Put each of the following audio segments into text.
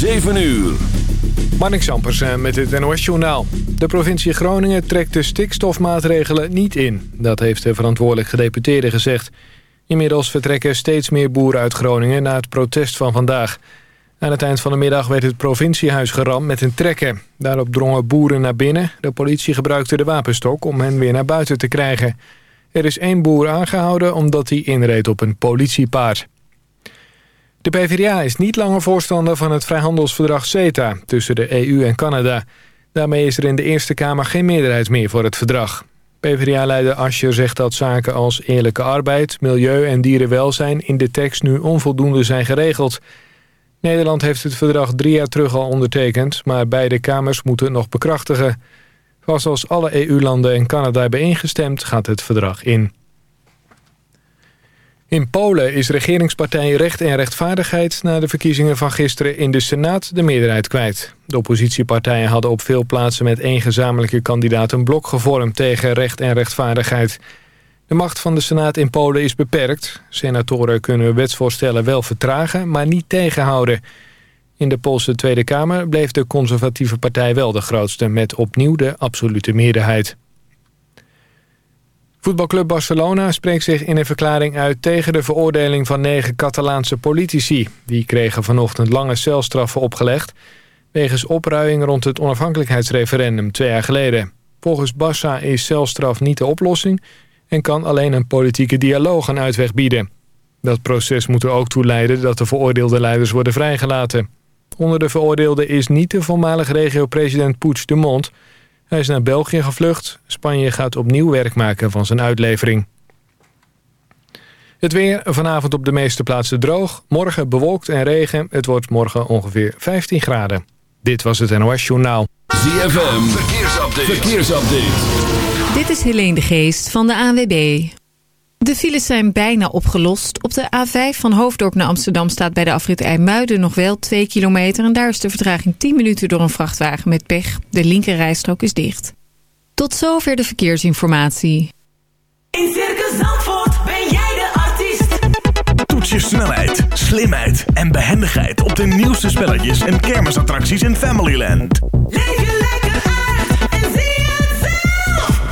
7 uur. Marnik Sampers met het NOS-journaal. De provincie Groningen trekt de stikstofmaatregelen niet in. Dat heeft de verantwoordelijk gedeputeerde gezegd. Inmiddels vertrekken steeds meer boeren uit Groningen na het protest van vandaag. Aan het eind van de middag werd het provinciehuis geramd met een trekker. Daarop drongen boeren naar binnen. De politie gebruikte de wapenstok om hen weer naar buiten te krijgen. Er is één boer aangehouden omdat hij inreed op een politiepaard. De PvdA is niet langer voorstander van het vrijhandelsverdrag CETA... tussen de EU en Canada. Daarmee is er in de Eerste Kamer geen meerderheid meer voor het verdrag. PvdA-leider Ascher zegt dat zaken als eerlijke arbeid, milieu en dierenwelzijn... in de tekst nu onvoldoende zijn geregeld. Nederland heeft het verdrag drie jaar terug al ondertekend... maar beide kamers moeten het nog bekrachtigen. Pas als alle EU-landen en Canada hebben ingestemd, gaat het verdrag in. In Polen is regeringspartij Recht en Rechtvaardigheid... na de verkiezingen van gisteren in de Senaat de meerderheid kwijt. De oppositiepartijen hadden op veel plaatsen met één gezamenlijke kandidaat... een blok gevormd tegen Recht en Rechtvaardigheid. De macht van de Senaat in Polen is beperkt. Senatoren kunnen wetsvoorstellen wel vertragen, maar niet tegenhouden. In de Poolse Tweede Kamer bleef de conservatieve partij wel de grootste... met opnieuw de absolute meerderheid. Voetbalclub Barcelona spreekt zich in een verklaring uit tegen de veroordeling van negen Catalaanse politici. Die kregen vanochtend lange celstraffen opgelegd... wegens opruiing rond het onafhankelijkheidsreferendum twee jaar geleden. Volgens Barça is celstraf niet de oplossing... en kan alleen een politieke dialoog een uitweg bieden. Dat proces moet er ook toe leiden dat de veroordeelde leiders worden vrijgelaten. Onder de veroordeelden is niet de voormalige regio-president Puigdemont... Hij is naar België gevlucht. Spanje gaat opnieuw werk maken van zijn uitlevering. Het weer vanavond op de meeste plaatsen droog. Morgen bewolkt en regen. Het wordt morgen ongeveer 15 graden. Dit was het NOS Journaal. ZFM, verkeersupdate. verkeersupdate. Dit is Helene de Geest van de ANWB. De files zijn bijna opgelost. Op de A5 van Hoofddorp naar Amsterdam staat bij de afrit IJmuiden nog wel 2 kilometer. En daar is de vertraging 10 minuten door een vrachtwagen met pech. De linkerrijstrook is dicht. Tot zover de verkeersinformatie. In Circus Zandvoort ben jij de artiest. Toets je snelheid, slimheid en behendigheid op de nieuwste spelletjes en kermisattracties in Familyland. Leef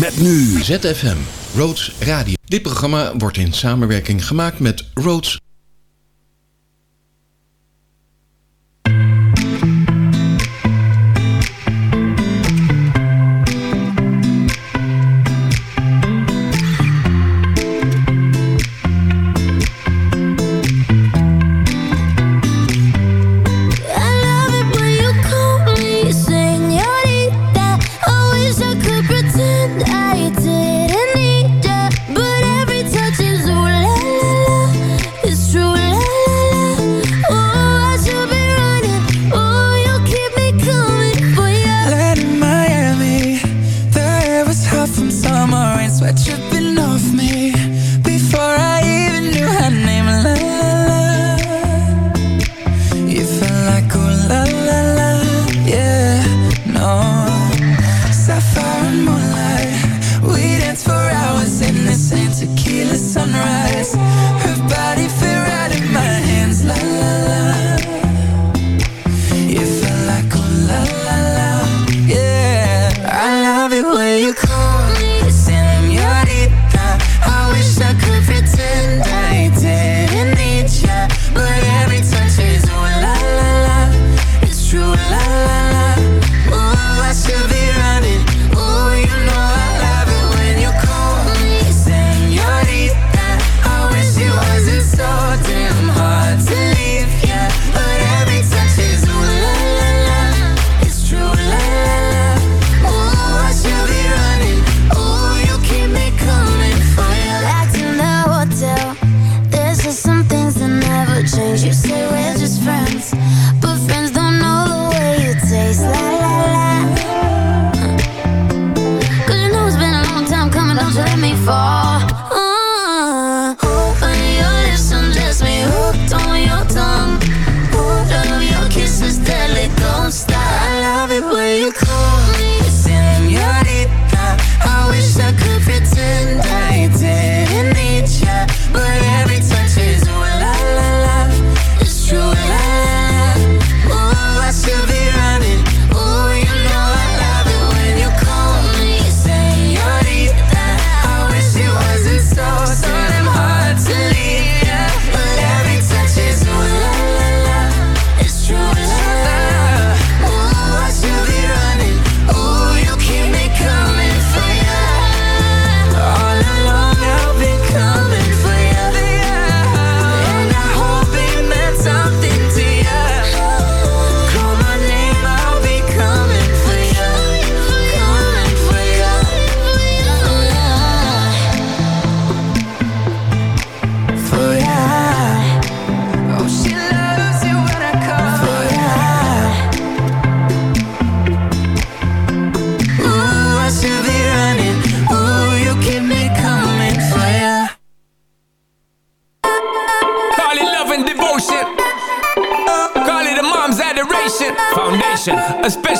Met nu ZFM, Roads Radio. Dit programma wordt in samenwerking gemaakt met Roads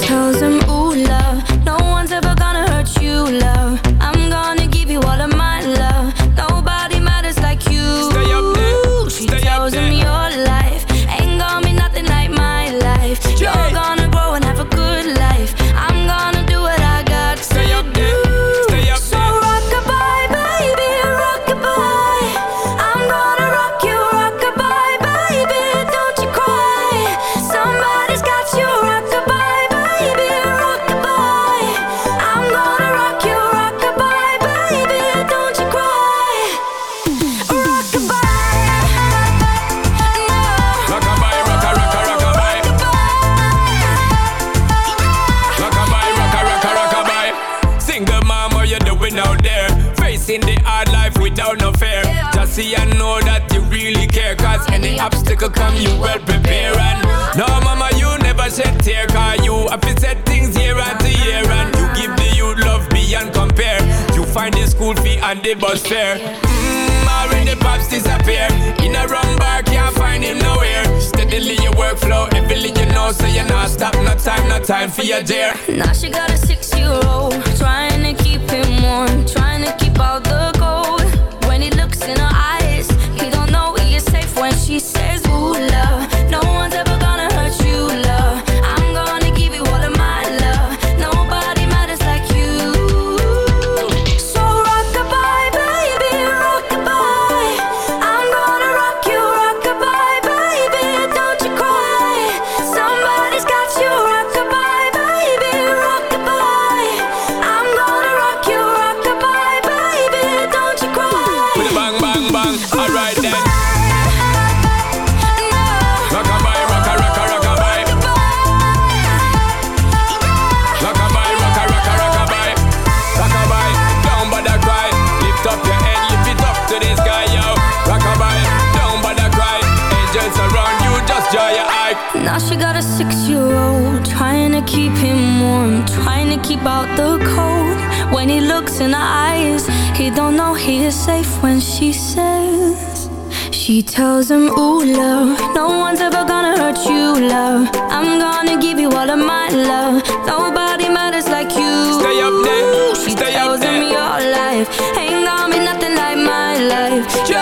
tells him find the school fee and the bus fare. Mmm, already pops disappear. In a wrong bar, can't find him nowhere. Steadily your workflow, everything you know, so you're not stop. No time, no time for your dear. Now she got a six-year-old, trying to keep him warm, trying to keep all the gold. When he looks in her eyes safe when she says She tells him, ooh, love No one's ever gonna hurt you, love. I'm gonna give you all of my love. Nobody matters like you. Stay up there. She Stay tells up there. him your life Ain't gonna be nothing like my life. Just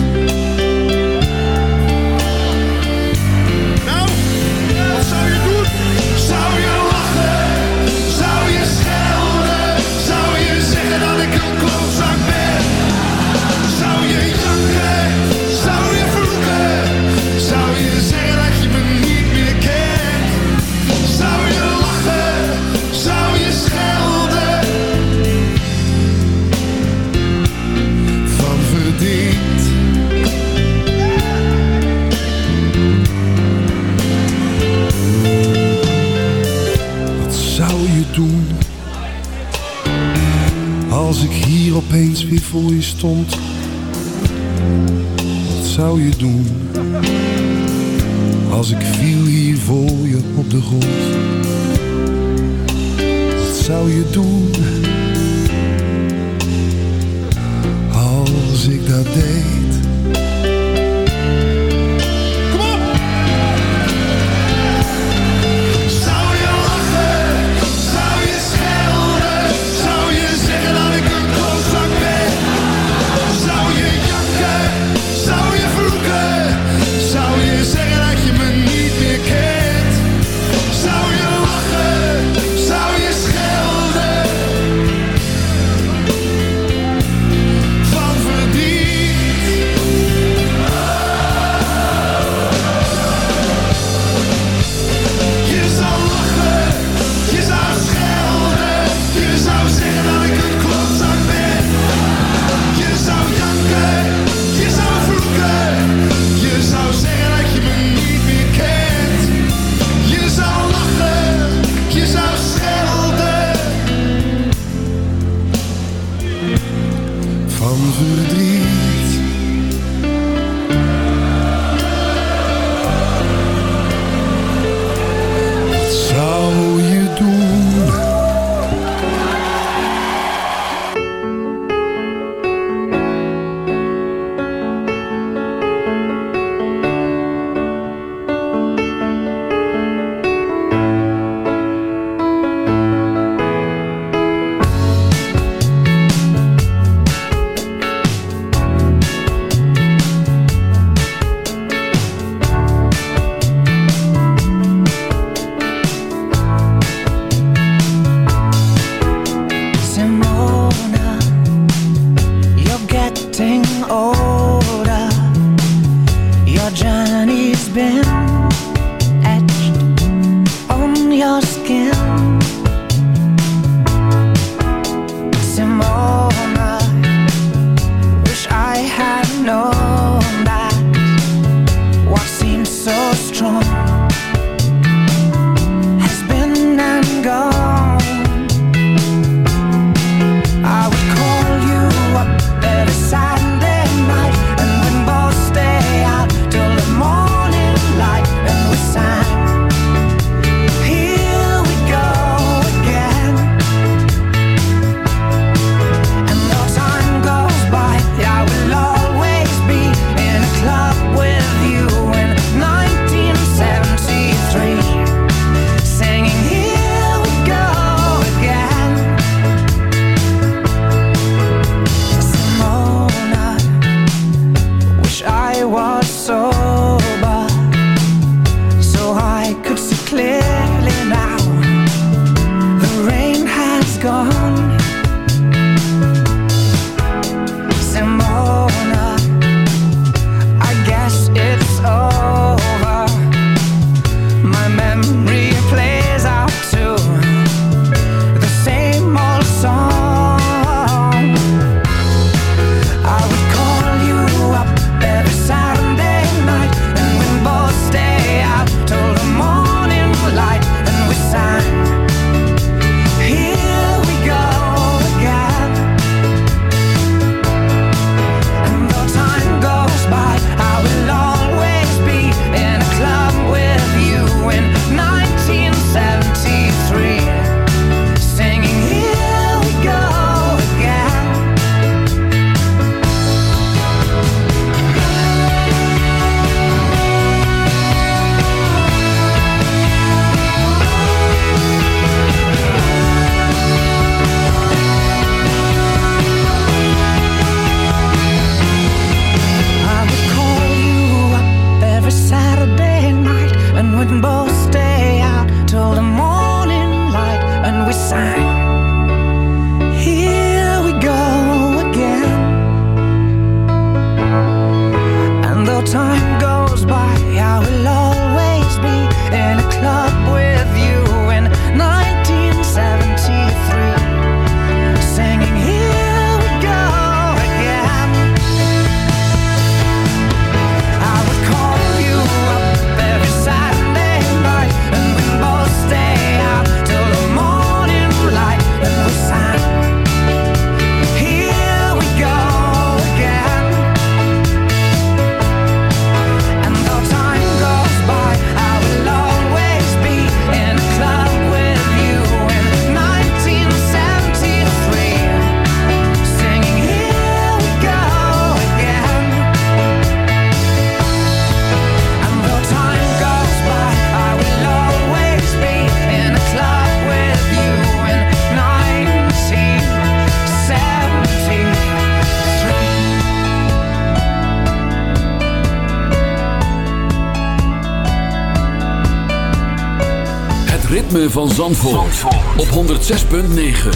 Zandvoort, op 106.9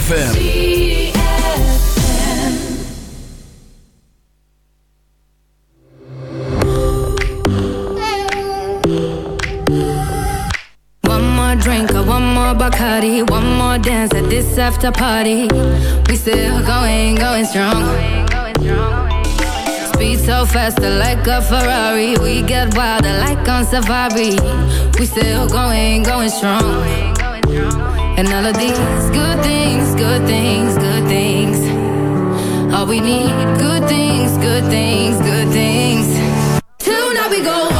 FM One more drink, one more Bacardi One more dance at this after party We still going, going strong Speed so faster like a Ferrari. We get wilder like on safari. We still going, going strong. And all of these good things, good things, good things. All we need, good things, good things, good things. Till now we go.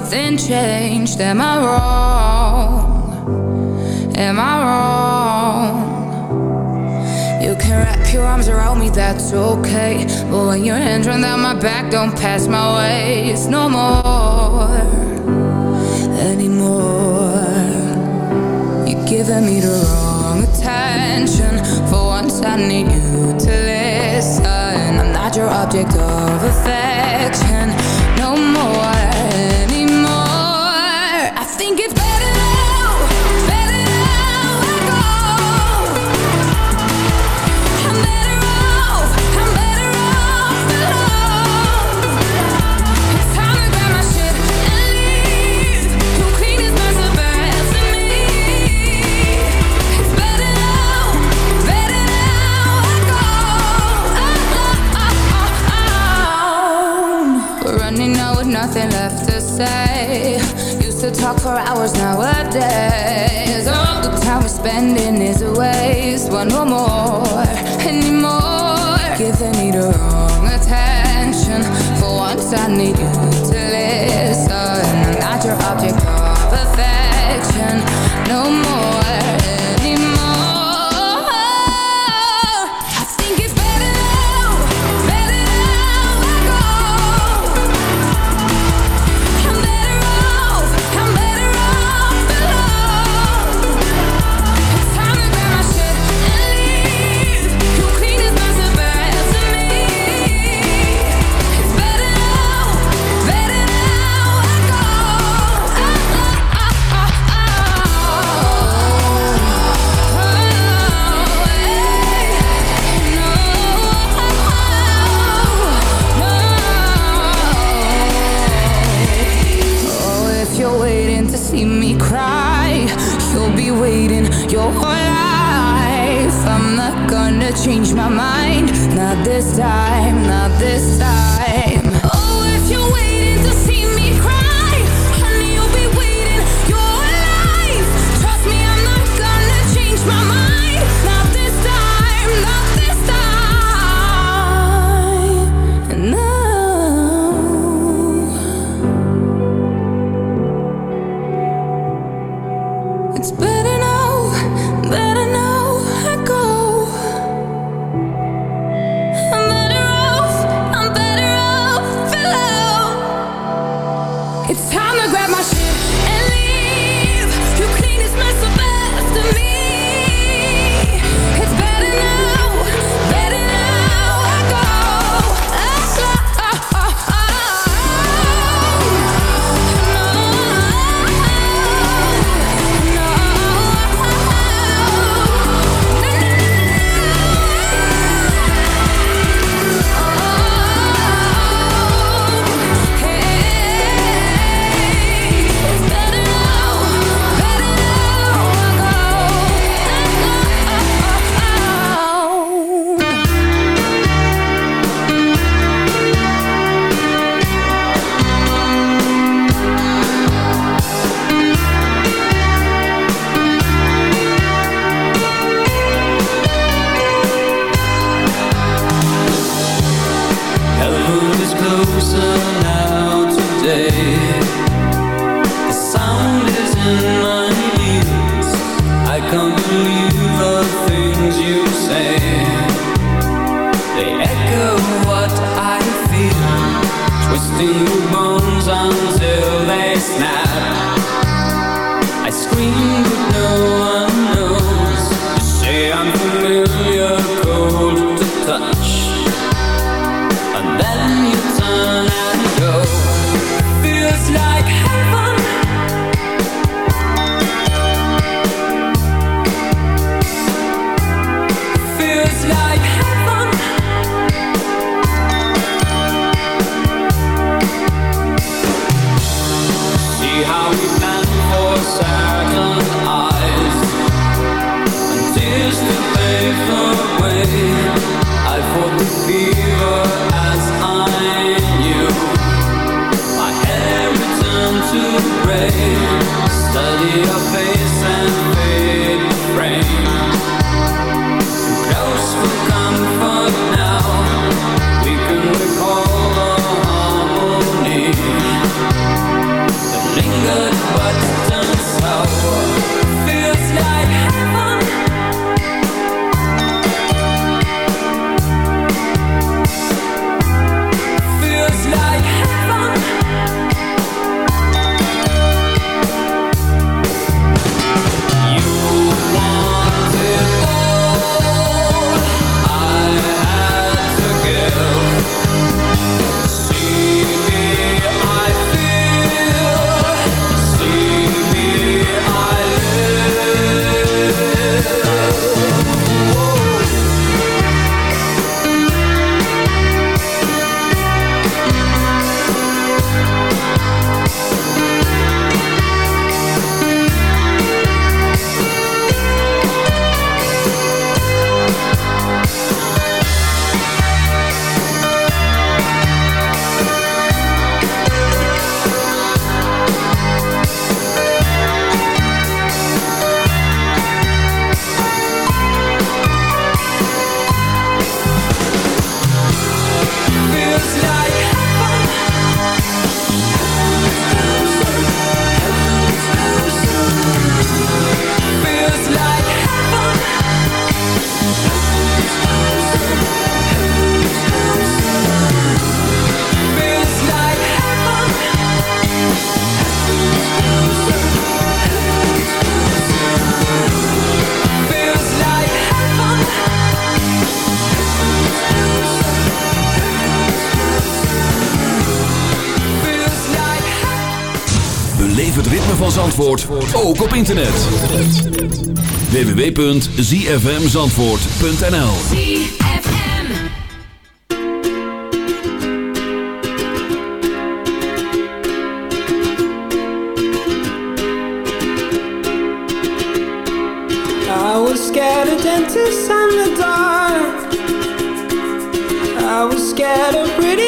nothing changed. Am I wrong? Am I wrong? You can wrap your arms around me, that's okay. But when your hands run down my back, don't pass my waist. als antwoord ook op internet. www.zfmzandvoort.nl I was scared of dentists and the dark I was scared of pretty